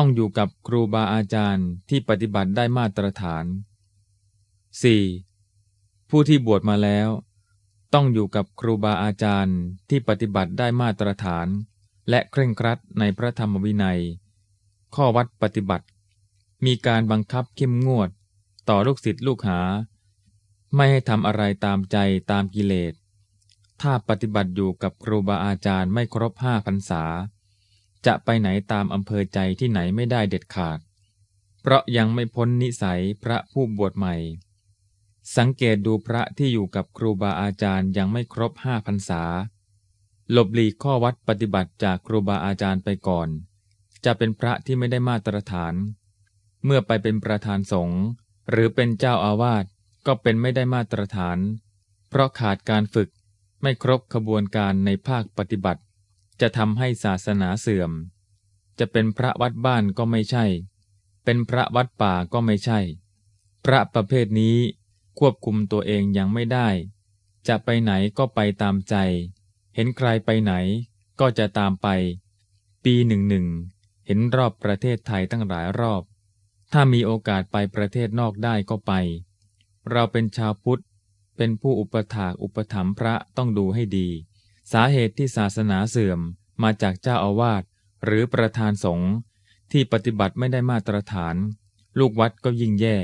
ต้องอยู่กับครูบาอาจารย์ที่ปฏิบัติได้มาตรฐาน 4. ผู้ที่บวชมาแล้ว ต้องอยู่กับครูบาอาจารย์ที่ปฏิบัติได้มาตรฐาน และเคร่งครัดในพระธรรมวินัย ข้อวัดปฏิบัติ มีการบังคับเข้มงวด ต่อลูกศิษย์ลูกหา ไม่ให้ทำอะไรตามใจตามกิเลส ถ้าปฏิบัติอยู่กับครูบาอาจารย์ไม่ครบห้าพรรษา จะไปไหนตามอำเภอใจที่ไหนไม่ได้เด็ดขาด เพราะยังไม่พ้นนิสัยพระผู้บวชใหม่ สังเกตดูพระที่อยู่กับครูบาอาจารย์ยังไม่ครบห้าพรรษา หลบหลีกข้อวัดปฏิบัติจากครูบาอาจารย์ไปก่อน จะเป็นพระที่ไม่ได้มาตรฐาน เมื่อไปเป็นประธานสงฆ์หรือเป็นเจ้าอาวาสก็เป็นไม่ได้มาตรฐาน เพราะขาดการฝึกไม่ครบขบวนการในภาคปฏิบัติ จะทำให้ศาสนาเสื่อม จะเป็นพระวัดบ้านก็ไม่ใช่ เป็นพระวัดป่าก็ไม่ใช่ พระประเภทนี้ควบคุมตัวเองยังไม่ได้ จะไปไหนก็ไปตามใจ เห็นใครไปไหนก็จะตามไป ปีหนึ่งหนึ่งเห็นรอบประเทศไทยตั้งหลายรอบ ถ้ามีโอกาสไปประเทศนอกได้ก็ไป เราเป็นชาวพุทธ เป็นผู้อุปถากอุปถัมภ์พระต้องดูให้ดี สาเหตุที่ศาสนาเสื่อมมาจากเจ้าอาวาสหรือประธานสงฆ์ที่ปฏิบัติไม่ได้มาตรฐาน ลูกวัดก็ยิ่งแย่